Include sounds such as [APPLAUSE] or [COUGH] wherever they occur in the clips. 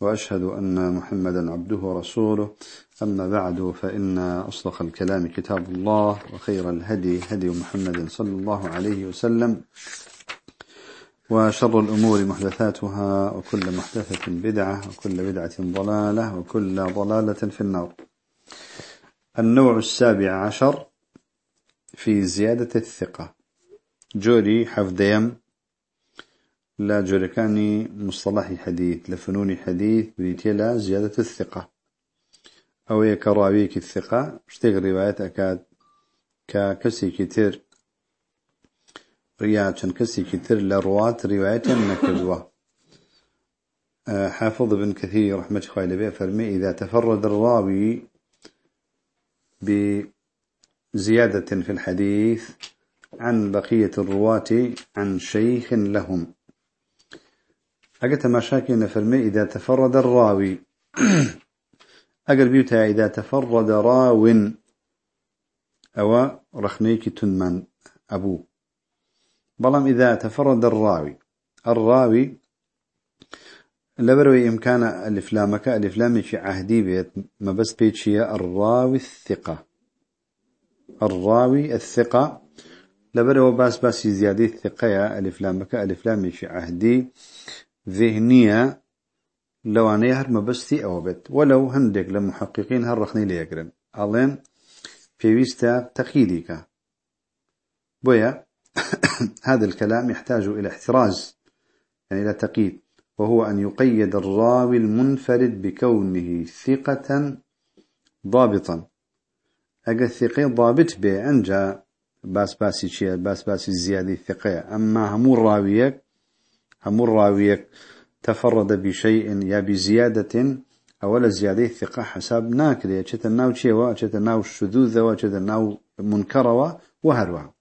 وأشهد أن محمدا عبده ورسوله. أما بعد فإن أصدق الكلام كتاب الله وخير الهدي هدي محمد صلى الله عليه وسلم وشر الأمور محدثاتها وكل محدثة بدعة وكل بدعة ضلالة وكل ضلالة في النار. النوع السابع عشر في زيادة الثقة. جوري حفظيم لا جوركاني مصطلح حديث لفنون حديث بريتيلا زيادة الثقة. أو يكراويك الثقة اشتغل روايات أكاد ككسي كتير. ريا چەند کەسێکی تر لە ڕوات ڕیواەتیان نەکردووە حافظ بن كثير رحمة الله عليه فرمي إذا تفرد الراوي بزيادة في الحديث عن بقية الرواة عن شيخ لهم. أقلت مشاكل فرمي إذا تفرد الراوي. [CLEARS THROAT] أقل بيوتها إذا تفرد راو. أو رخنيك تنمن أبوه بلام إذا تفرد الراوي. الراوي لبروي إمكان الإفلامك. الإفلام في عهدي بيت. ما بس بيتشي الراوي الثقة. الراوي الثقة. لبروي باس باس زيادة الثقة الإفلامك. الإفلام في عهدي. ذهنية لو أنا يهر ما بس أو بيت ولو هندك لمحققين هالرخني ليقرن ألين في ويستا تقييدك بويا [COUGHS] هذا الكلام يحتاج إلى احتراز يعني إلى تقييد. وهو أن يقيد الراوي المنفرد بكونه ثقة ضابطا. أجا الثقة ضابط به أنجا باس باسي شيء باس باسي زيادة الثقة أما هم الراويك هم الراويك تفرد بشيء يا بزيادة أولا زيادة الثقة حساب ناكل يا شتناو شيء وشتناو الشذوذ وشتناو منكر وهروها.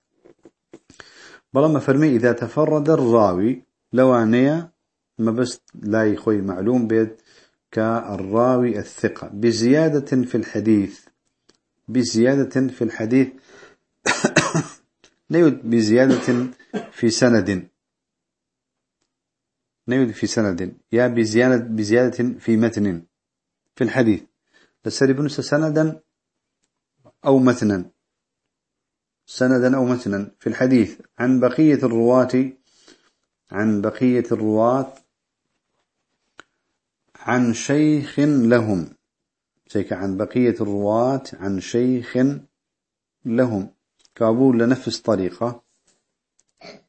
بلما فرمي إذا تفرد الراوي لوانية ما بس لا يخوي معلوم بيت كالراوي الثقة. بزيادة في الحديث. بزيادة في الحديث. [COUGHS] نيود بزيادة في سند. نيود في سند يا بزيادة, بزيادة في متن. في الحديث لسري بنس سندا أو متنا. سندا أو متنا. في الحديث عن بقية الرواة عن بقية الرواة عن شيخ لهم. شيك عن بقية الرواة عن شيخ لهم. كابول لنفس طريقة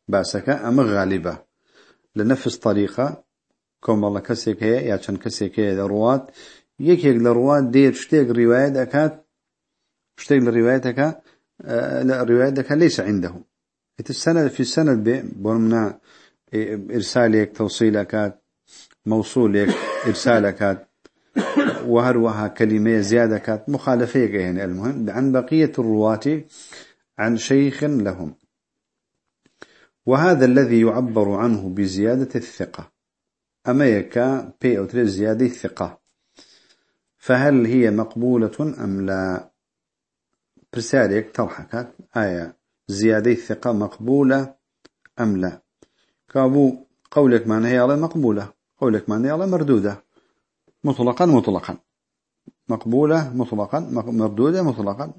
باسك أم غالبة. لنفس طريقة. كم الله كسيك هي يا كان كسيك هي الرواة يكيك الرواة دير شتيق رواية أكاد شتيق الرواية أكاد لا الرواية كان ليس عنده. السند في السند بمنا إرسالك توصيلك موصولك إرسالك وهروها كلمة زيادة كانت مخالفة يعني. المهم عن بقية الرواة عن شيخ لهم. وهذا الذي يعبر عنه بزيادة الثقة. أما يكا بي أو زيادة الثقة. فهل هي مقبولة أم لا؟ برسالك طرحك آية. زيادة الثقة مقبولة أم لا؟ كابو قولك ما هي مقبولة. قولك ما هي مردودة. مطلقا مطلقا. مقبولة مطلقا. مردودة مطلقا.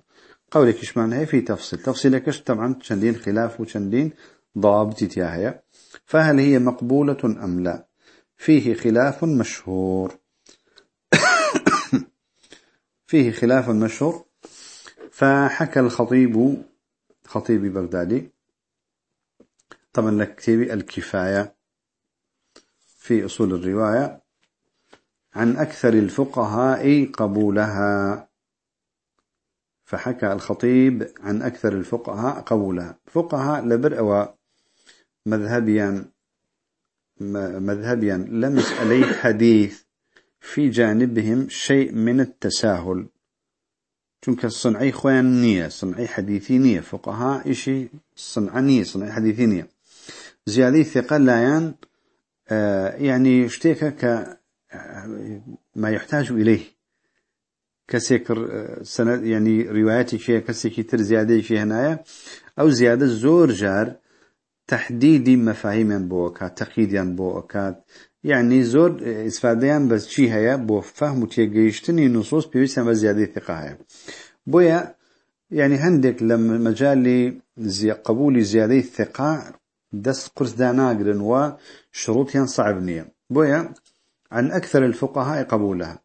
قولك إيش معنى في تفصيل؟ تفصيلك طبعا؟ تشندين خلاف وتشندين ضابط تياهية فهل هي مقبولة أم لا؟ فيه خلاف مشهور. [COUGHS] فيه خلاف مشهور. فحكى الخطيب خطيب بغدادي. طبعا لكتابي الكفاية في أصول الرواية عن أكثر الفقهاء قبولها. فحكى الخطيب عن أكثر الفقهاء قبولها. فقهاء لبر أو مذهبيا مذهبيا يسألي حديث في جانبهم شيء من التساهل. چونك الصنعي خوان نية صنعي حديثي نية فقهاء إشي صنع نية صنعي حديثي نية زيادة ثقة لايان آه يعني اشتيك ك ما يحتاج إليه. كسيكر آه، سند يعني رواياتي شيء كسيكي تر زيادة شيء هنايا أو زيادة زور جار تحديد مفاهيم بوكات تقييد بوكات يعني زور استفاديان بس شي هيا بو فهم وتيجيشتني نصوص بيوسم بزيادة ثقة هيا بويا يعني هندك لما مجال زي قبول زيادة الثقة دست قرص داناقرن وشروط صعب نية بويا عن أكثر الفقهاء قبولها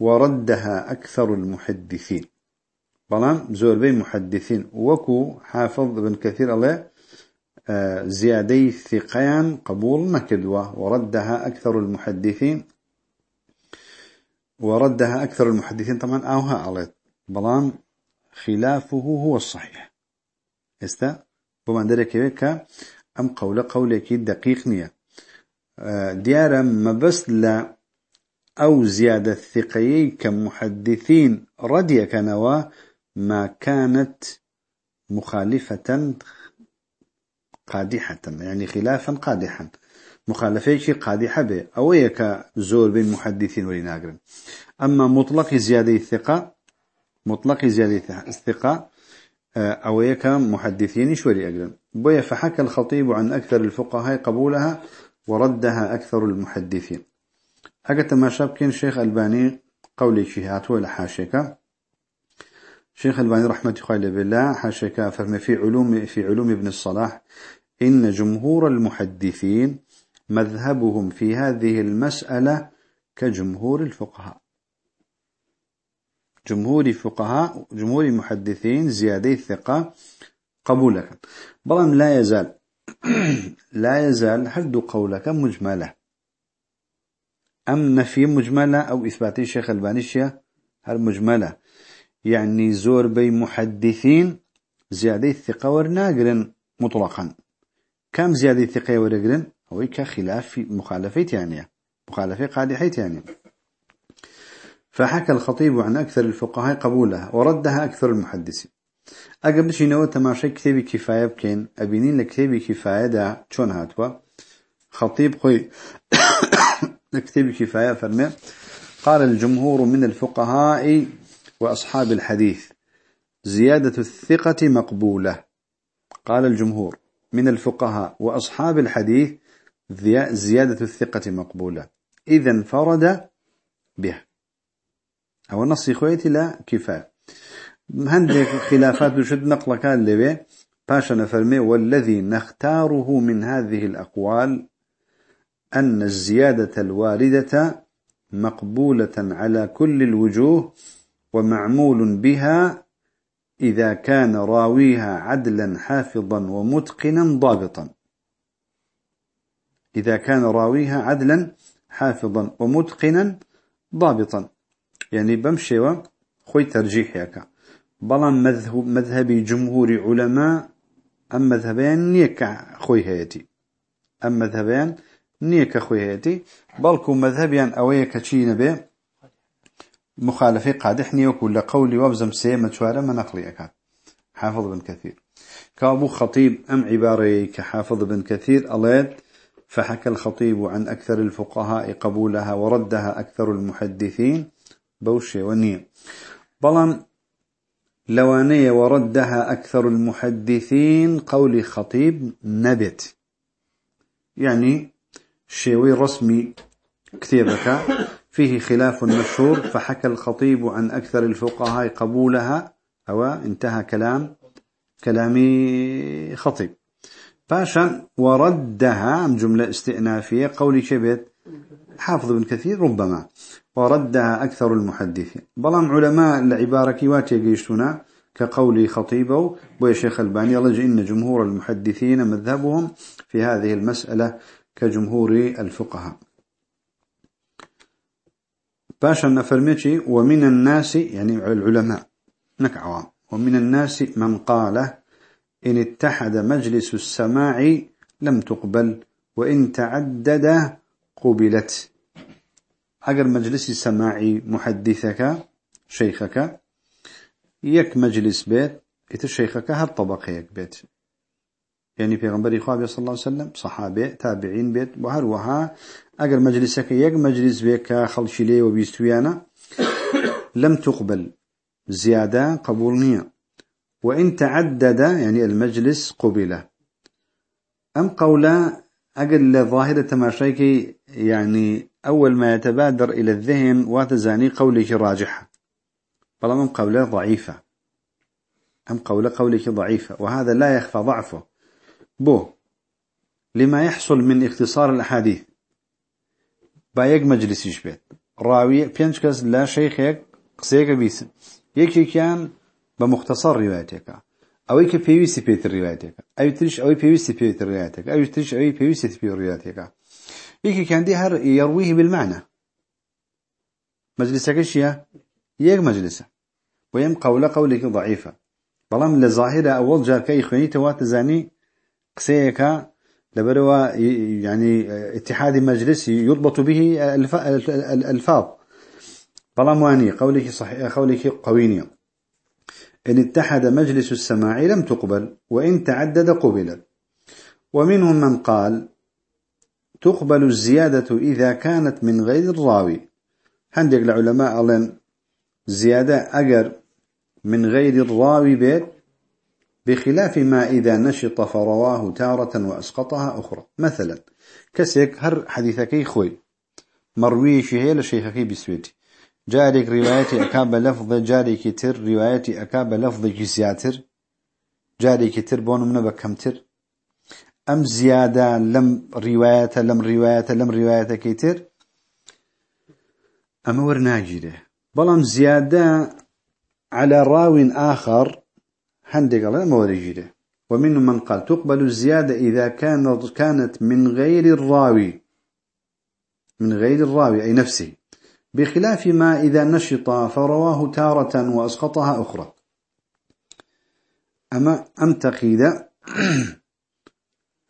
وردها أكثر المحدثين بلان زور بين محدثين وكو حافظ بن كثير الله زيادة ثقيان قبول مكدوة وردها أكثر المحدثين وردها أكثر المحدثين طبعا أوها على بلان خلافه هو الصحيح. إستا؟ بما ذلك يبقى أم قول قولك دقيق نية. آه، ديارا ما بس لا أو زيادة ثقيي كمحدثين ردي كنوا ما كانت مخالفة قادحة يعني خلافا قادحا. مخالفة شيء قادحة به أو يك زور بين محدثين ولناقرن. أما مطلق زيادة الثقة مطلق زيادة الثقة آه، أو يك محدثين شوري أقرن. بويا فحكى الخطيب عن أكثر الفقهاء قبولها وردها أكثر المحدثين. أقت ما شابكين شيخ ألباني قولي شهات ولا حاشك شيخ ألباني رحمة الله بالله حاشك فرمي في علوم في علوم ابن الصلاح. إن جمهور المحدثين مذهبهم في هذه المسألة كجمهور الفقهاء. جمهور الفقهاء جمهور المحدثين زيادة الثقة قبولك. بلام لا يزال [CLEARS THROAT] لا يزال حد قولك مجملة. أم نفي مجملة أو إثباتي الشيخ البانيشيا هل مجملة؟ يعني زور بي محدثين زيادة الثقة ورناقرن مطلقا. كم زيادة ثقة ورقرن هو كخلاف مخالفة يعني مخالفة قادحة يعني. فحكى الخطيب عن أكثر الفقهاء قبولها وردها أكثر المحدثين. أقبل شيء نوى تماشي كتابي كفاية بكين أبينين لكتابي كفاية دا شون هاتوا؟ خطيب خوي [COUGHS] كتابي كفاية فرمي قال الجمهور من الفقهاء وأصحاب الحديث زيادة الثقة مقبولة. قال الجمهور من الفقهاء وأصحاب الحديث زيادة الثقة مقبولة. إذا انفرد به أو النص خويتي لا كفاية. هندك خلافات وشد نقل كان لبي. باشا نفرمي والذي نختاره من هذه الأقوال أن الزيادة الواردة مقبولة على كل الوجوه ومعمول بها إذا كان راويها عدلا حافظا ومتقنا ضابطا. إذا كان راويها عدلا حافظا ومتقنا ضابطا. يعني بمشي خوي ترجيح ياك. بلان مذهب مذهبي جمهور علماء أم مذهبين نيك خوي هيتي أم مذهبين نيك خوي هيتي بلكو مذهبيان أويك تشين به مخالفة قادحني وكل قولي وابزم سيما توارا ما نقلي أكاد. حافظ بن كثير. كابو خطيب أم عبارة كحافظ بن كثير. أليد فحكى الخطيب عن أكثر الفقهاء قبولها وردها أكثر المحدثين. بوشي ونية بلان لوانية وردها أكثر المحدثين قول خطيب نبت. يعني شيوي رسمي كتابك فيه خلاف مشهور فحكى الخطيب عن أكثر الفقهاء قبولها أو انتهى كلام كلامي خطيب. باشا وردها جملة استئنافية قولي شبت حافظ بن كثير ربما وردها أكثر المحدثين. بلام علماء العبارة كيوات يقيشتنا كقول خطيبه ويا شيخ ألباني الله إن جمهور المحدثين مذهبهم في هذه المسألة كجمهور الفقهاء. باشا نفرميتي ومن الناس يعني العلماء نكعوا ومن الناس من قال إن اتحد مجلس السماع لم تقبل وإن تعدد قبلت. أجر مجلس السماع محدثك شيخك يك مجلس بيت يتشيخك هر طبقة يك بيت؟ يعني في غنبري خوابي صلى الله عليه وسلم صحابة تابعين بيت وهر وها أجر مجلسك يك مجلس بيك خلشي لي وبيستويانا لم تقبل زيادة قبولنية وإن تعدد يعني المجلس قبله أم قولا أقل ظاهرة تماشيك يعني أول ما يتبادر إلى الذهن وتزاني قولك راجحة بل أم قولة ضعيفة. أم قولة قولك ضعيفة. وهذا لا يخفى ضعفه. بو لما يحصل من اختصار الأحاديث. بايق مجلس يشبه راوي بينشكس لا شيخك قسيك بيس. يكي كان بمختصر روايتك. أو يك بيوسي بيت روايتك. أو تريش أو بيوسي بيت روايتك. أو تريش أو بيوسي بيت روايتك. يك كان دي هر يرويه بالمعنى. مجلسك الشيء يك مجلسه ويم قول قولك ضعيفة. بلام لظاهرة أول جار كي توات زاني قسيك لبروا يعني اتحاد مجلس يضبط به الألفاظ. بلام واني قولك صحيح قولك قويني. إن اتحد مجلس السماع لم تقبل وإن تعدد قبلت. ومنهم من قال تقبل الزيادة إذا كانت من غير الراوي. عندك العلماء قالن زيادة أجر من غير الراوي بيت. بخلاف ما إذا نشط فرواه تارة وأسقطها أخرى. مثلا كسيك هر حديثك خوي مروي شهيل لشيخك بسويتي. جارك روايتي أكاب لفظ جاري كتر روايتي أكاب لفظ جزياتر. جاري كتر بون من بكمتر أم زيادة لم رواية لم رواية لم رواية كتر أم ورناجده. بلام زيادة على راو آخر هندق الله مورجده ومنهم من قال تقبل الزيادة إذا كانت كانت من غير الراوي. من غير الراوي أي نفسه. بخلاف ما إذا نشط فرواه تارة وأسقطها أخرى. أما أم تقيد [CLEARS THROAT]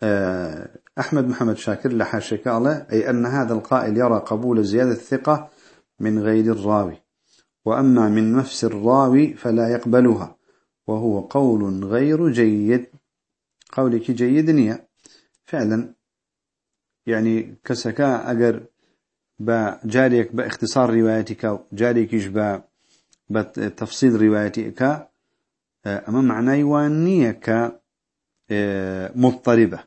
آه، أحمد محمد شاكر لحاشك الله أي أن هذا القائل يرى قبول زيادة الثقة من غير الراوي. وأما من نفس الراوي فلا يقبلها. وهو قول غير جيد. قولك جيد نية. فعلا. يعني كسكا أجر بجاريك باختصار روايتك جاريكش بتفصيل روايتك. أما معنى وانية كمضطربة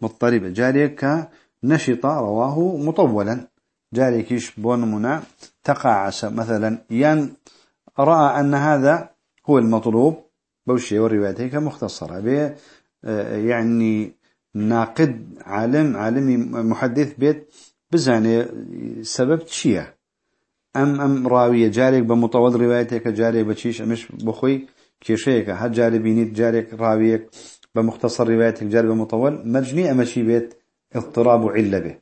مضطربة. جاريك نشط رواه مطولا. جاريكش بونمنا تقاعس. مثلا ين رأى أن هذا هو المطلوب بوشي وروايته مختصرة. به يعني ناقد عالم عالمي محدث بيت بزاني سبب تشيه. أم أم راوية جارك بمطول روايتك جارك بتشيش أمش بخوي كيشيك. هاد جاري بينيت جارك راويك بمختصر روايتك جاري بمطول مجني أمشي بيت اضطراب علة به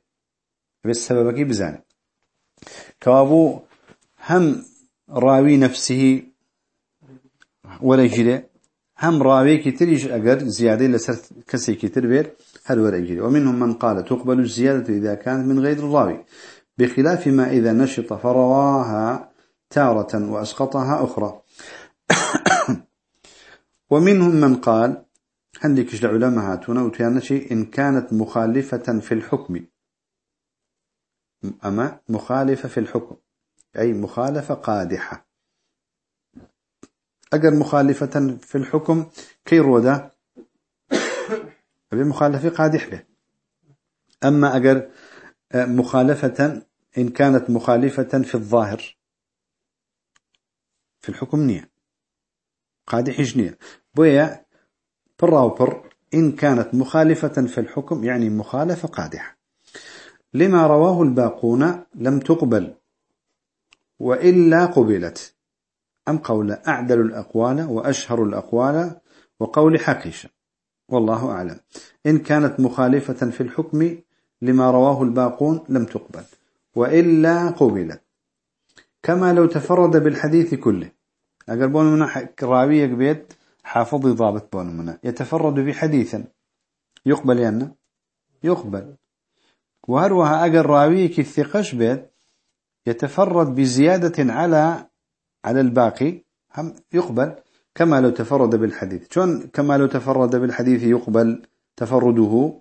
بس سببك بزاني. كوابو هم راوي نفسه يجري هم راوي كتير أجر زيادة لسر كسي كتير بير هل يجري ومنهم من قال تقبل الزيادة إذا كانت من غير الراوي. بخلاف ما إذا نشط فرواها تارة وأسقطها أخرى. [COUGHS] ومنهم من قال عندك العلماء هاتون وتيانشي إن كانت مخالفة في الحكم. أما مخالفة في الحكم. أي مخالفة قادحة. أجر مخالفة في الحكم كي رودا أبي مخالفة قادح به أما أجر آه، مخالفة إن كانت مخالفة في الظاهر في الحكم نية. قادح جنية بويا بر بر إن كانت مخالفة في الحكم يعني مخالفة قادحة. لما رواه الباقون لم تقبل وإلا قبلت. أم قول أعدل الأقوال وأشهر الأقوال وقول حقيشة والله أعلم. إن كانت مخالفة في الحكم لما رواه الباقون لم تقبل وإلا قبلت. كما لو تفرد بالحديث كله. أقربون من راوية بيت حافظ ضابط بون منا يتفرد بحديثا يقبل يعني يقبل. وهروها أقر راويك الثقش بيت يتفرد بزيادة على على الباقي هم يقبل كما لو تفرد بالحديث. شون كما لو تفرد بالحديث يقبل تفرده؟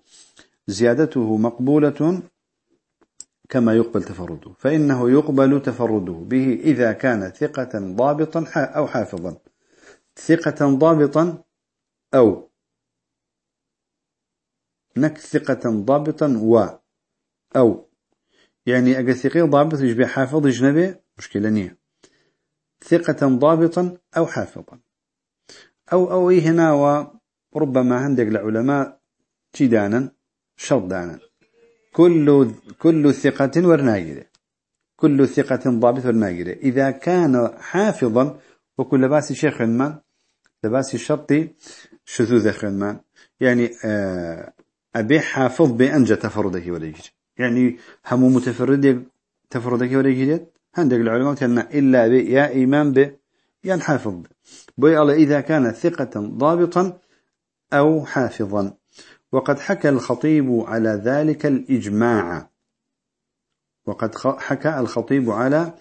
زيادته مقبولة كما يقبل تفرده. فإنه يقبل تفرده. به إذا كان ثقة ضابطا أو حافظا. ثقة ضابطا أو نك ثقة ضابطا و أو. يعني أجا ثقة ضابط يجبي حافظ يجنبي مشكلة نية. ثقة ضابطا أو حافظا. أو أو هنا وربما عندك العلماء جدانا شرط كل كل ثقة ورناجرة كل ثقة ضابط ورناجرة إذا كان حافظا وكل باس شيخ ما لباس الشرطي شذوذ خنمان يعني آه، أبي حافظ بأنجى تفرده ولا يعني هم متفرد تفرده ولا عندك العلماء تقولنا إلا يا إمام ب يعني حافظ بي الله إذا كان ثقة ضابطا أو حافظا. وقد حكى الخطيب على ذلك الإجماع. وقد حكى الخطيب على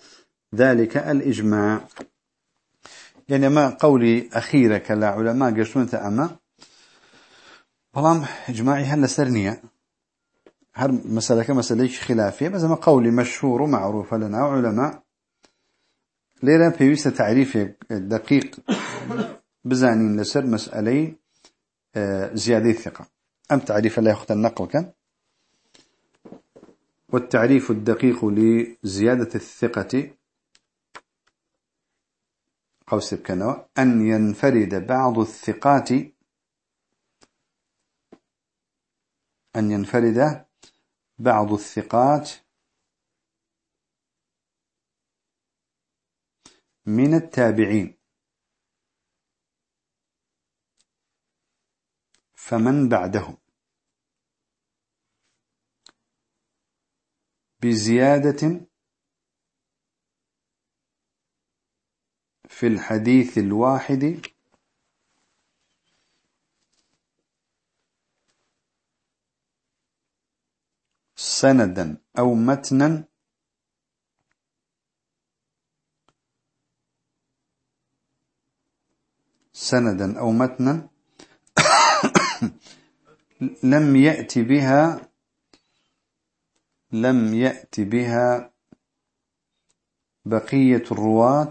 ذلك الإجماع. يعني ما قولي أخيرة كلا علماء قشون أما؟ بلام إجماعي هل سرنية هر مسألة كمسألة خلافية بس ما قولي مشهور ومعروف لنا علماء. ليرا بيوست تعريف دقيق بزانين لسر مسألة آه، زيادة الثقة أم تعريف لا يخت النقل كان؟ والتعريف الدقيق لزيادة الثقة قوس بكنوا أن ينفرد بعض الثقات أن ينفرد بعض الثقات من التابعين. فمن بعدهم؟ بزيادة في الحديث الواحد سندا أو متنا سندا أو متنا [COUGHS] لم يأتي بها لم يأتي بها بقية الرواة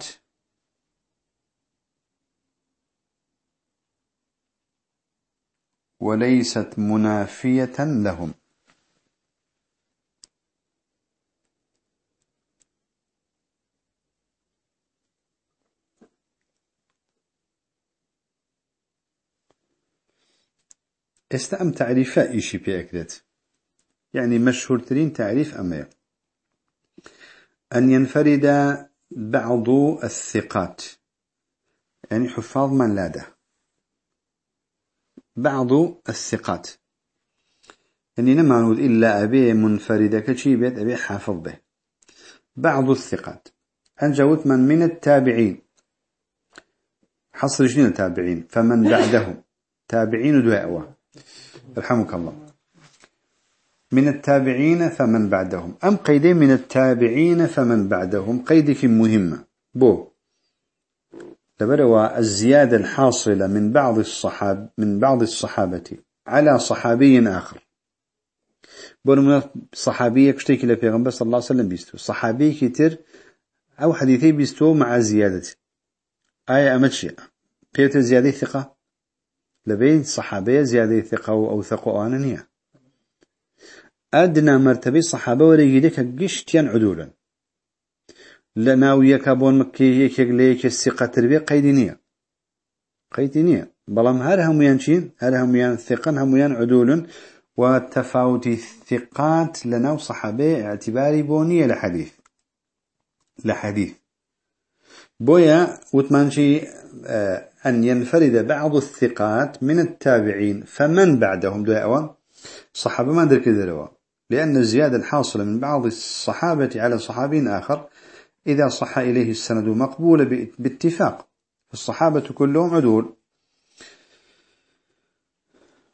وليست منافية لهم. استأم تعريفا إيشي بيأكدت يعني مشهور ترين تعريف أمير أن ينفرد بعض الثقات. يعني حفاظ من لاده. بعض الثقات. يعني نما نقول إلا أبي منفردة كشي بيت أبي حافظ به بعض الثقات. أنجوت من من التابعين. حصر شنو التابعين. فمن بعدهم. تابعين دعوة رحمك الله. من التابعين فمن بعدهم. أم قيدي من التابعين فمن بعدهم؟ قيدك مهمة. بو. لبروا الزيادة الحاصلة من بعض الصحاب من بعض الصحابة على صحابي آخر. من صحابية كشتيك لبيغمبر صلى الله عليه وسلم بيستو. صحابي كتير أو حديثي بيستو مع زيادة. آية أمتشي بيوت زيادة ثقة. لبين صحابية زيادة ثقة أو ثقة آنانية أدنى مرتبة صحابة وريجيدك قشتيان عدولا. لناو يكابون مكي يكيك ليك الثقة تربية قيدينية قيدينية بلام هر هميان شين هر هميان ثقا هميان عدول وتفاوت الثقات لناو صحابة اعتباري بونية لحديث. لحديث. بويا وتمانشي آه، أن ينفرد بعض الثقات من التابعين فمن بعدهم؟ أوان. صحابة ما درك ذلوا لأن الزيادة الحاصلة من بعض الصحابة على صحابين آخر إذا صح إليه السند مقبول باتفاق. الصحابة كلهم عدول.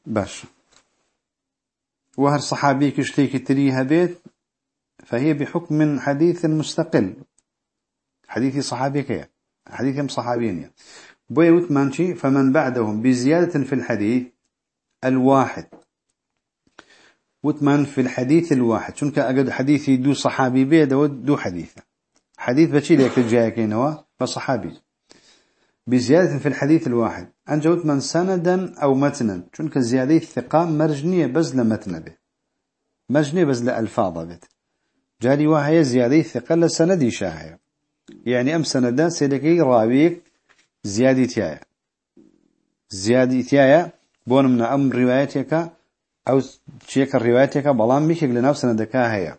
باش. وهر صحابي كشتيك تريها بيت فهي بحكم حديث مستقل. حديث صحابي كيا. حديثهم صحابيين بوي وتمانشي فمن بعدهم بزيادة في الحديث الواحد. وتمان في الحديث الواحد؟ شنك أجد حديثي دو صحابي بيد دو حديث حديث بشي لك الجاي هو فصحابي. بزيادة في الحديث الواحد. أنجوت من سندا أو متنا. شنك زيادة؟ الثقة مرجنية بزل متن به مرجنية بزل ألفاظ به جاري وهي زيادة الثقة لسندي شاهية. يعني أم سندا سيدكي راويك زيادة تيايا زيادة تيايا بون من أم روايتك أو شيك روايتك بلان ميشك لناو سندكا هي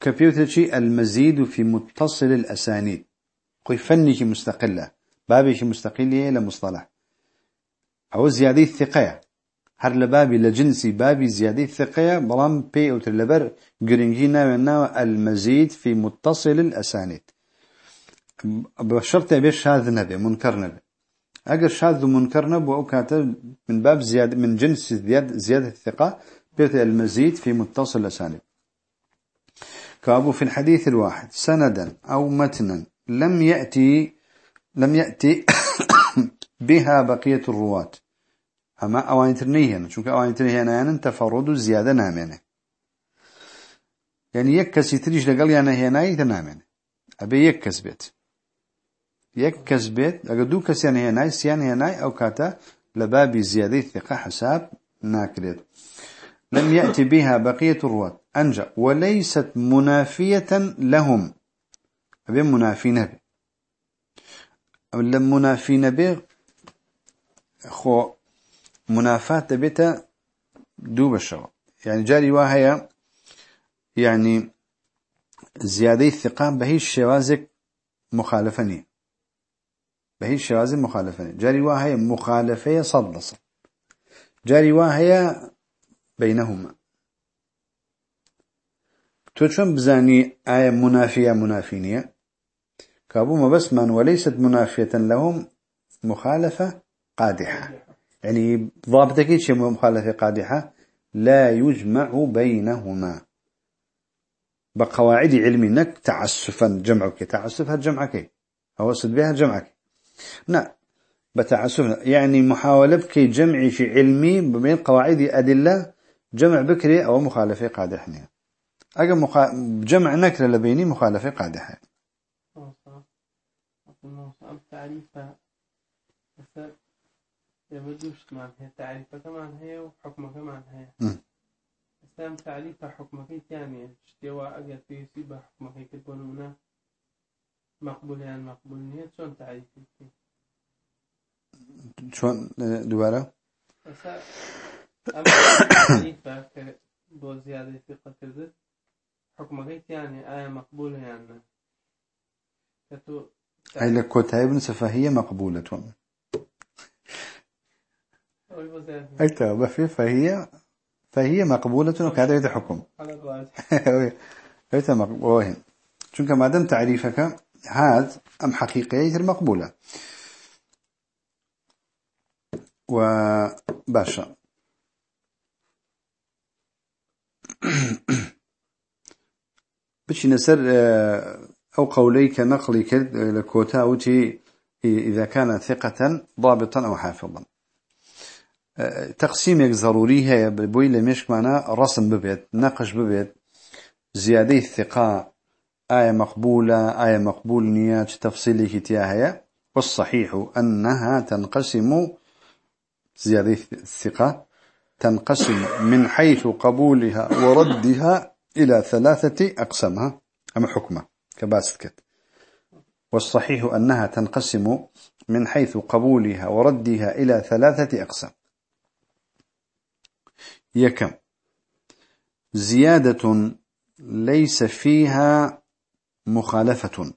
كبيوتشي المزيد في متصل الأسانيد قوي فنيش مستقلة بابيش مستقلية لمصطلح أو زيادة الثقة هر لبابي لجنسي بابي زيادة الثقة بلان بي أو تلبر قرنجينا ناو المزيد في متصل الأسانيد بشرط يبي شاذ نبي منكر نبي أجر شاذ ومنكر نبي وكاتب من باب زيادة من جنس زيادة, زيادة الثقة بيت المزيد في متصل الأسانيد كابو في الحديث الواحد سندا أو متنا لم يأتي لم يأتي [COUGHS] بها بقية الرواة أما أوان ترنيهن شونك أوان ترنيهن يعني تفرد زيادة نامنة يعني يكسي تريش لقل يعني هنا نامنة أبي يكس بيت يكس بيت أقدو دو كسيان هناي سيان هناي أو كاتا لباب زيادة ثقة حساب ناكريت لم يأتي بها بقية الرواة. أنجا. وليست منافية لهم. أبي منافي نبي. لم منافي نبي خو منافات بيتا دوب الشغل يعني جاري واهية يعني زيادة الثقة بهي الشوازك مخالفني بهي الشوازك مخالفني جاري واهية مخالفة صد صد. جاري واهية بينهما تو بزاني آية منافية منافينية كابو ما بس من وليست منافية لهم مخالفة قادحة. يعني ضابطك شيء مخالفة قادحة؟ لا يجمع بينهما بقواعد علمي نك تعسفا جمعك تعسفها جمعك هو صد بها جمعك لا بتعسف يعني محاولة كي جمع شيء علمي بين قواعد أدلة جمع بكري أو مخالفة قادحة أجا مخ... جمع نكرة لبيني مخالفة قادحة. تعريفها يبدوش معناها تعريفها كمان هي وحكمها كمان هي. إسلام تعريفها حكمها يعني اشتواء أجا في حكمها كتبون منا مقبول يعني مقبول نية شون تعريفي شون دوباره تعريفها بو زيادة ثقة كذب حكمها يعني آية مقبولة يعني كتو أي لكوتايب فهي مقبولة أكتب في فهي فهي مقبولة وكذا يد حكم هذا مقبولة شنك ما دام تعريفك هذا أم حقيقية المقبولة وباشا. [COUGHS] بشي نسر آه، أو قوليك نقلك لكوتاوتي إذا كان ثقة ضابطا أو حافظا. تقسيمك ضروري هي بوي لمشك معنا رسم ببيت نقش ببيت زيادة الثقة آية مقبولة آية مقبول نيات تفصيلي كتياها والصحيح أنها تنقسم زيادة الثقة تنقسم من حيث قبولها وردها إلى ثلاثة أقسامها. أما حكمة كباسكت والصحيح أنها تنقسم من حيث قبولها وردها إلى ثلاثة أقسام. يكم زيادة ليس فيها مخالفة.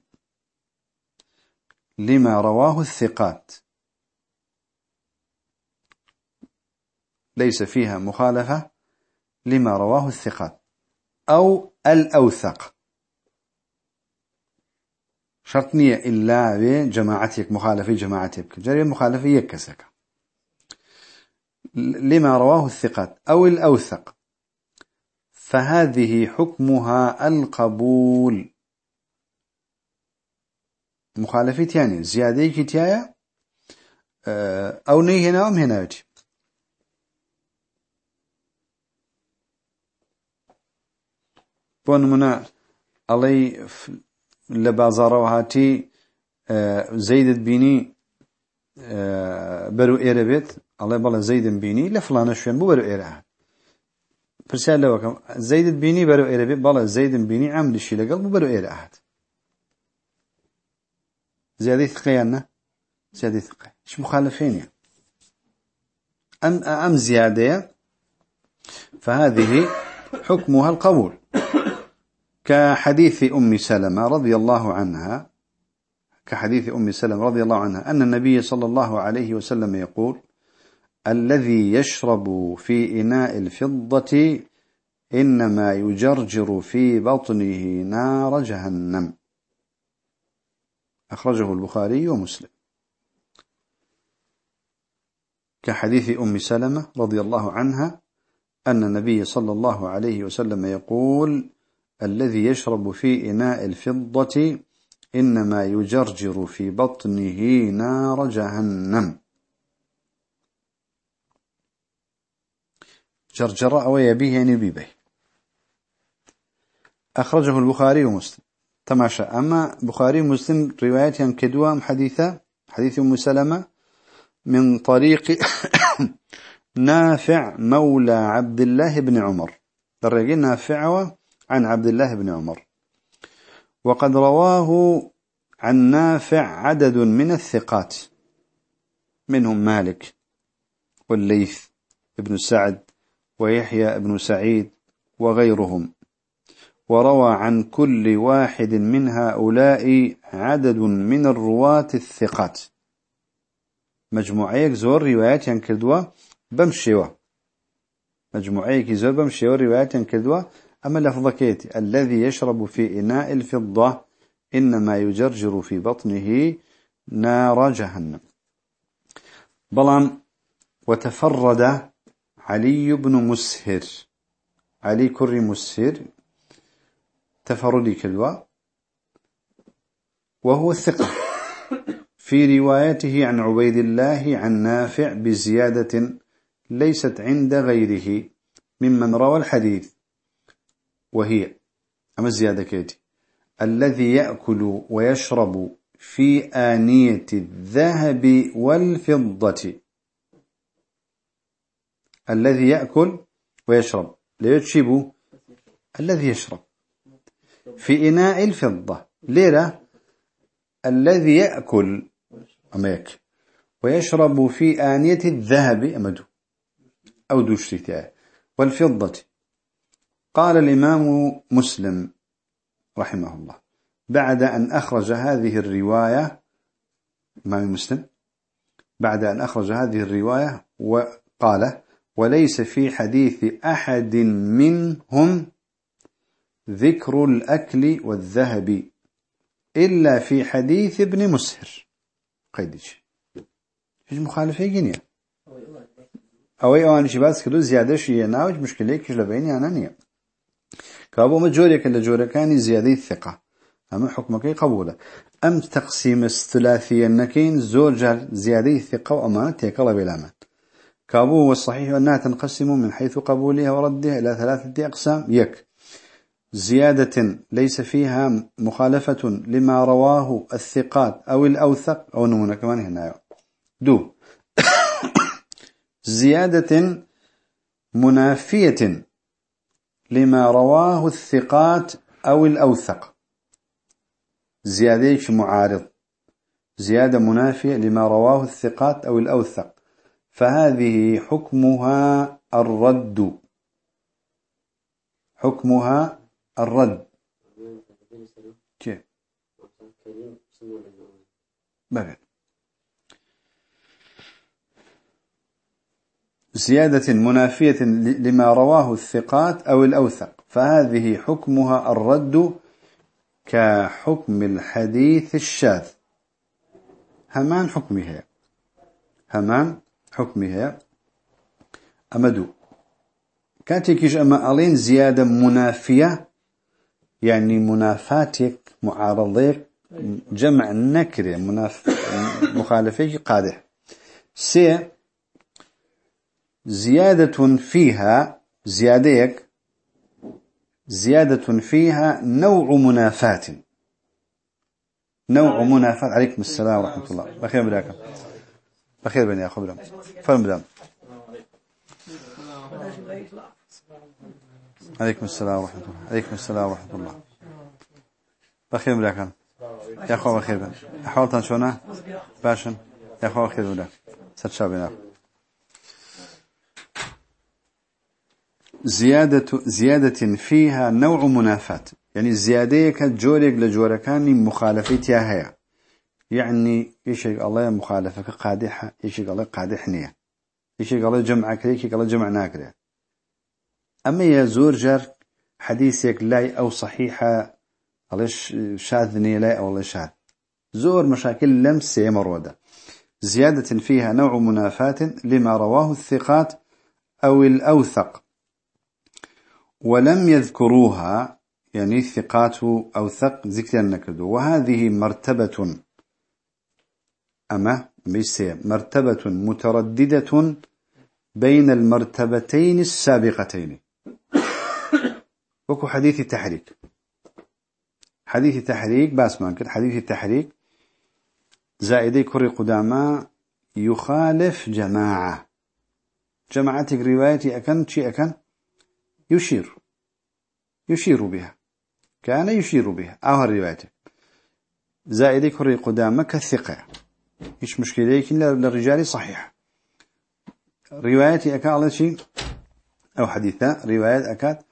لما رواه الثقات. ليس فيها مخالفة لما رواه الثقات. أو الأوثق. شرطنية إلا بجماعتك مخالفة جماعتك. جري مخالفة يكسك. لما رواه الثقات أو الأوثق. فهذه حكمها القبول. مخالفة يعني زيادة كتايا أو ني هنا أم هنا يتي بون منا علي لبازار وهاتي زيد بيني برو إيربيت الله بلا زيد بيني لفلان شوين بو برو إيرها برسال لوكم زيد بيني برو إيربيت بلا زيد بيني عمل الشي لقل بو برو إيرها زيادة ثقيانة زيادة ثقة. مش مخالفين يعني. أم, أم زيادة؟ فهذه حكمها القبول. كحديث أم سلمة رضي الله عنها كحديث أم سلمة رضي الله عنها أن النبي صلى الله عليه وسلم يقول الذي يشرب في إناء الفضة إنما يجرجر في بطنه نار جهنم. أخرجه البخاري ومسلم. كحديث أم سلمة رضي الله عنها أن النبي صلى الله عليه وسلم يقول الذي يشرب في إناء الفضة إنما يجرجر في بطنه نار جهنم. جرجر أو يبيه يعني بيبه أخرجه البخاري ومسلم. تماشى. أما بخاري ومسلم روايات كدوام حديثة حديث أم سلمة من طريق [COUGHS] نافع مولى عبد الله بن عمر. الرجل نافع عن عبد الله بن عمر. وقد رواه عن نافع عدد من الثقات. منهم مالك والليث بن سعد ويحيى بن سعيد وغيرهم. وروى عن كل واحد من هؤلاء عدد من الرواة الثقات. مجموعيك زور روايات ينكردوا بمشيوا. مجموعيك زور بمشيوا روايات ينكردوا أما لفظكيت الذي يشرب في إناء الفضة إنما يجرجر في بطنه نار جهنم. بلان وتفرد علي بن مسهر. علي كري مسهر تفردي كدوا وهو الثقة في روايته عن عبيد الله عن نافع بزيادة ليست عند غيره ممن روى الحديث. وهي أما الزيادة كيتي. الذي يأكل ويشرب في آنية الذهب والفضة. الذي يأكل ويشرب. ليتشب الذي يشرب. في إناء الفضة. ليرة الذي يأكل أميك ويشرب في آنية الذهب أمدو أو دوشتها والفضة. قال الإمام مسلم رحمه الله بعد أن أخرج هذه الرواية إمام مسلم بعد أن أخرج هذه الرواية وقال وليس في حديث أحد منهم ذكر الأكل والذهب إلا في حديث ابن مسهر. قيدش فيش مخالفة جنية أو أي أوان شباس كدو زيادة شيء ناوج مشكلة كش لبيني أنا نية كابو مجوريك اللي جوري كان زيادة الثقة أما حكمك قبوله. أم تقسيم الثلاثية النكين زوجة زيادة الثقة وأمانة تيكلا بلامان كابو والصحيح أنها تنقسم من حيث قبولها وردها إلى ثلاثة أقسام. يك زيادة ليس فيها مخالفة لما رواه الثقات أو الأوثق. أو نمونا كمان هنا. دو. [COUGHS] زيادة منافية لما رواه الثقات أو الأوثق. زيادة معارض؟ زيادة منافية لما رواه الثقات أو الأوثق. فهذه حكمها الرد. حكمها الرد. كيف؟ زيادة منافية لما رواه الثقات أو الأوثق. فهذه حكمها الرد كحكم الحديث الشاذ. همان حكمها. همان حكمها. أمدو. كاتيكيش أما ألين زيادة منافية يعني منافاتك معارضيك جمع نكرة مناف مخالفة قادح. سي زيادة فيها زياديك زيادة فيها نوع منافات. نوع منافات. عليكم السلام ورحمة الله. بخير بلاكم بخير بني أخو بلام فرم بلام عليكم السلام ورحمة الله. عليكم السلام ورحمة الله. بخير بلاكم يا أخو بخير. بن أحوالتان شونا؟ باشن. يا أخو بخير بلاك ست شابنا زيادة زيادة فيها نوع منافات. يعني الزيادة كجورك لجوركان مخالفتها هي يعني يشيك الله مخالفة قادحة يشيك الله قادح نية. يشيك الله جمع كريك الله جمع ناكري أما يا زور جر حديثك لا أو صحيحة الله شاذ نية لا أو الله شاذ. زور مشاكل لمسة مرودة زيادة فيها نوع منافات لما رواه الثقات أو الأوثق. ولم يذكروها يعني الثقات أو ثق ذكر النكد. وهذه مرتبة. أما مرتبة مترددة بين المرتبتين السابقتين. وكو حديث التحريك. حديث التحريك باس مانكر حديث التحريك زائدي كري قداما يخالف جماعة. جماعتك روايتي أكن شيء أكن؟ يشير. يشير بها. كان يشير بها. أو الرواية زائد كري قدامة كالثقة إيش مشكلة لكن للرجال صحيح روايتي أكاد على شيء. أو حديثة رواية أكاد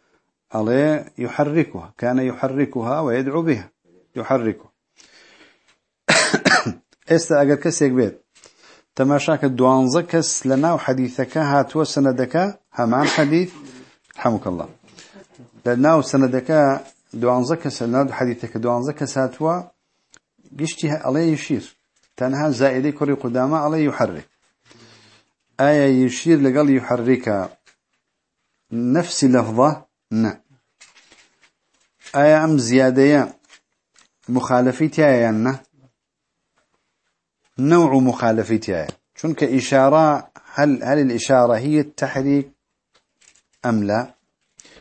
على يحركها كان يحركها ويدعو بها يحركها. [COUGHS] إستا أجر كسيك بيت. تماشاك الدوانزة كس لنا وحديثك هاتوا سندك همان حديث. حمك الله. لأنه سندك دوانزة كس لأنه حديثك دوانزة كساتوا قشتها عليه يشير. تنها زائدي كري قدامة عليه يحرك. آية يشير لقال يحرك. نفس لفظة نعم آية أم زيادة مخالفتها يعني نوع مخالفتها شنك إشارة هل هل الإشارة هي التحريك أم لا؟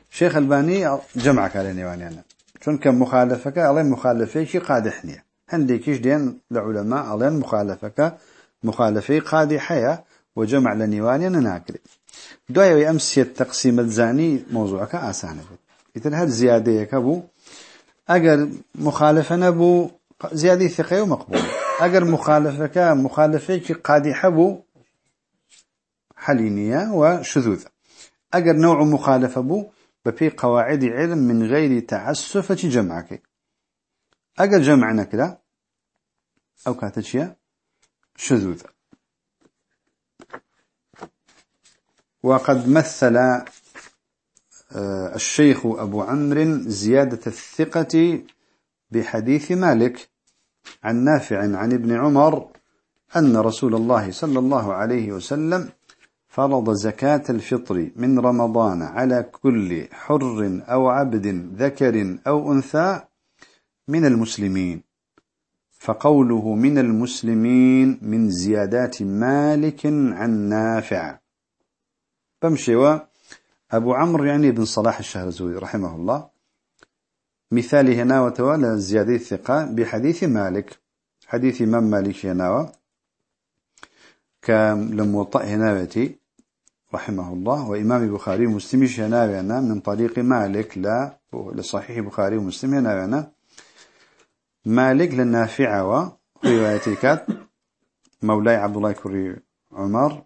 شيخ الباني جمع كاليني واني أنا. شنك مخالفك الله مخالفة شي قادحني هنديكيش دين لعلماء الله مخالفك مخالفة قادحية وجمع لنيواني ناكري دوي أمسي التقسيم الزاني موضوعك آسانه إذن هل زيادة يكبو أجر مخالفة نبو زيادة ثقة ومقبول أجر مخالفك مخالفة قادحة بو حلينية وشذوذ أجر نوع مخالفة بو بفي قواعد علم من غير تعسف جمعك أجر جمعنا كده أو كاتشيا شذوذ. وقد مثل آه، الشيخ أبو عمرو زيادة الثقة بحديث مالك عن نافع عن ابن عمر أن رسول الله صلى الله عليه وسلم فرض زكاة الفطر من رمضان على كل حر أو عبد ذكر أو أنثى من المسلمين. فقوله من المسلمين من زيادات مالك عن نافع. بمشي. أبو عمرو يعني بن صلاح الشهرزوري رحمه الله. مثال هنا وتوالى زيادة الثقة بحديث مالك. حديث إمام مالك هنا كالموطأ هناوتي رحمه الله. وإمام البخاري ومسلم هناوينا من طريق مالك. لا لصحيح بخاري ومسلم هناوينا مالك للنافع وروايتي مولاي عبد الله كري عمر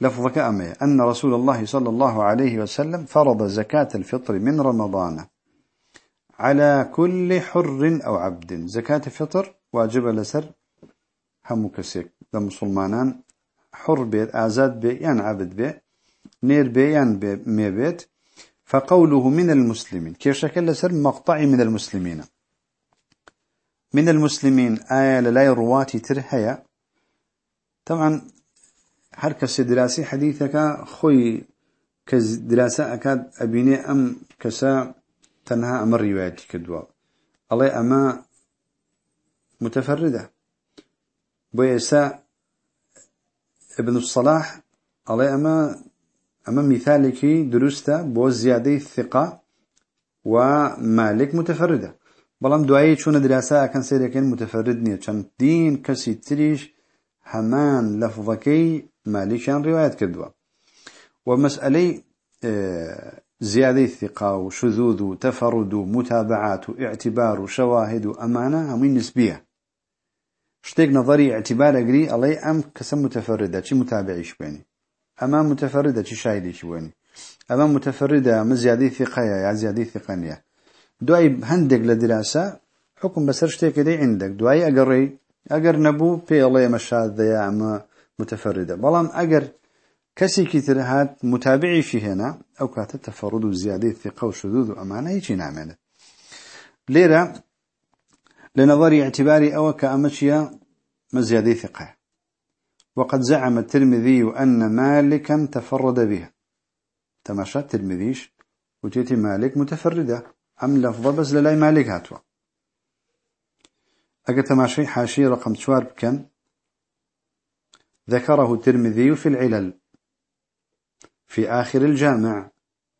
لفظك أمي أن رسول الله صلى الله عليه وسلم فرض زكاة الفطر من رمضان على كل حر أو عبد. زكاة الفطر واجب لسر هم كسيك. لمسلمانان حر بيت آزاد بيت يعني عبد بيت نير بيت يعني مي بيت. فقوله من المسلمين كيف شكل لسر؟ مقطعي من المسلمين. من المسلمين آية للاي رواتي ترهيا طبعا هر کس دراسي حديثك خوي كدراسة أكاد أبيني أم كسا تنها أمر روايتي كدوا الله أما متفردة. بيسا ابن الصلاح على أما أما مثالك درسته بو زيادة الثقة ومالك متفردة. بلام دعائي شون دراسة كان سيريكين متفردني كان دين كسي تريش همان لفظكي مالكيان رواية كدوا ومسألة آه، زيادة الثقة وشذوذ وتفرد ومتابعات واعتبار وشواهد وأمانة همين نسبية شتيك نظري اعتبار أقري الله أم كسم متفردة شي متابعيش بيني أما متفردة شي شاهديش بيني أما متفردة ما زيادة ثقة يا زيادة ثقانية دعي هندق لدراسة حكم بسر شتيك دي عندك دعي أقري نبو بي الله يمشاد يا أما متفردة. بلام أقر كسي كتر هات متابعي في هنا أو كانت تفرد وزيادة ثقة وشذوذ وأمانة يجي نعمل ليرة لنظر اعتباري أو كأمشيا مزيادة ثقة. وقد زعم الترمذي أن مالكا تفرد بها. تماشى الترمذيش وتيتي مالك متفردة. أم لفظة بس للاي مالك هاتوا. أقل تماشي حاشي رقم شوار بكن ذكره الترمذي في العلل في آخر الجامع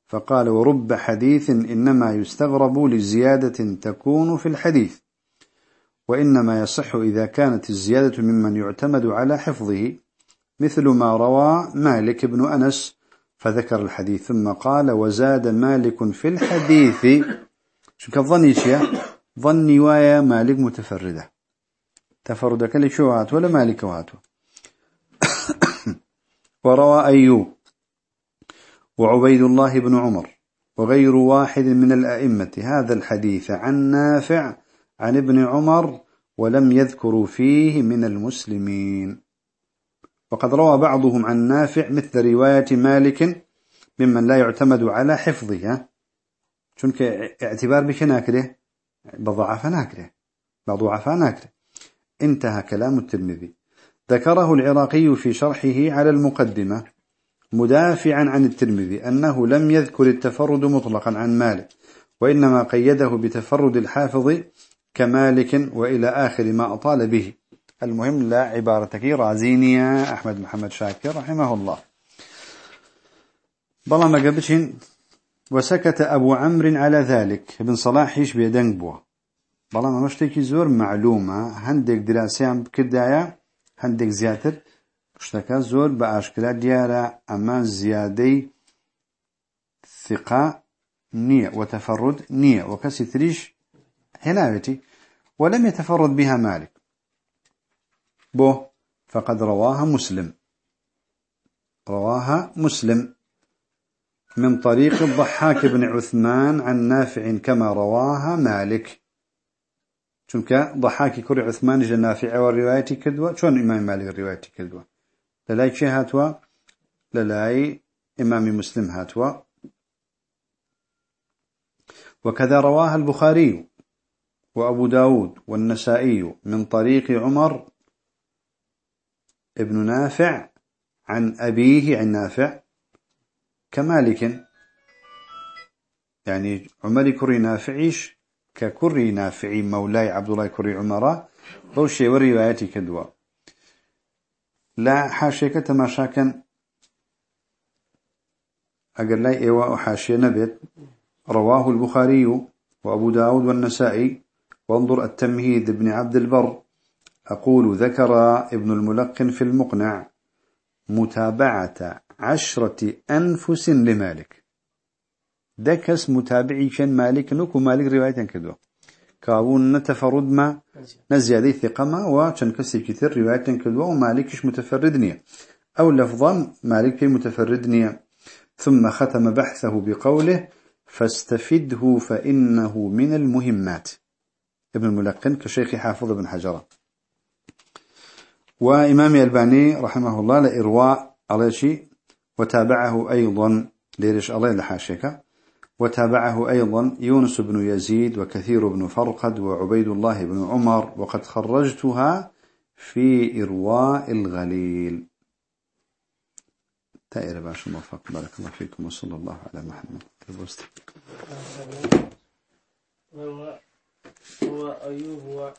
فقال ورب حديث إنما يستغرب لزيادة تكون في الحديث وإنما يصح إذا كانت الزيادة ممن يعتمد على حفظه مثل ما روى مالك بن أنس فذكر الحديث ثم قال وزاد مالك في الحديث شو كظني شيء ظني ويا مالك متفردة. تفردك لشو هاتو ولا مالك هاتو. [COUGHS] وروى أيوب وعبيد الله بن عمر وغير واحد من الأئمة هذا الحديث عن نافع عن ابن عمر ولم يذكروا فيه من المسلمين. وقد روى بعضهم عن نافع مثل رواية مالك ممن لا يعتمد على حفظها. شنك اعتبار بك ناكره بضعف ناكره. بضعف ناكره. انتهى كلام الترمذي. ذكره العراقي في شرحه على المقدمة مدافعا عن الترمذي أنه لم يذكر التفرد مطلقا عن مالك وإنما قيده بتفرد الحافظ كمالك وإلى آخر ما أطال به. المهم لا عبارتك رازينيا أحمد محمد شاكر رحمه الله. بلا ما قبتشين وسكت أبو عمرو على ذلك. ابن صلاح يش بيدنق بوا. بلا ما مشتكي زور معلومة. هندك دراسيان بكدايا هندك زياتر. زۆر بە ئاشکرا دیارە ئەمە زیادەی ثقة نية. وتفرد نية. وكسي هێناویەتی ولم يتفرد بها مالك. بۆ. فقد رواها مسلم. رواها مسلم. من طريق الضحاك بن عثمان عن نافع كما رواها مالك. چونکە ضحاك کوڕی عثمان لە نافعەوە ڕیوایەی کردووە چۆن إمام مالك ڕیوایەی کردووە لەلای کێ هاتووە لەلای إمام مسلم هاتووە وكذا رواها البخاري وأبو داود والنسائي من طريق عمر ابن نافع عن أبيه عن نافع. كمالك. يعني عمر كري نافعيش ككري نافعي مولاي عبد الله كري عمره بوشي ورواياتي كدوا لا حاشيك تماشاكا أقل لا إيواء حاشية نبت رواه البخاري وأبو داود والنسائي. وانظر التمهيد ابن عبد البر. أقول ذكر ابن الملقن في المقنع متابعة عشرة أنفس لمالك. دكس متابعي كان مالك نوك ومالك رواية كدو كاون نتفرد ما نزيادة ثقة ما وكان كسي كثير رواية كدوا ومالكش متفردني أو لفظا مالك متفردني ثم ختم بحثه بقوله فاستفده فإنه من المهمات. ابن الملقن كشيخ حافظ بن حجرة وإمام الباني رحمه الله لإرواء على شيء وتابعه أيضا ليرش الله لحاشك وتابعه أيضا يونس بن يزيد وكثير بن فرقد وعبيد الله بن عمر وقد خرجتها في إرواء الغليل. تائر باش موفق بارك الله فيكم وصلى الله على محمد. هو هو أيوب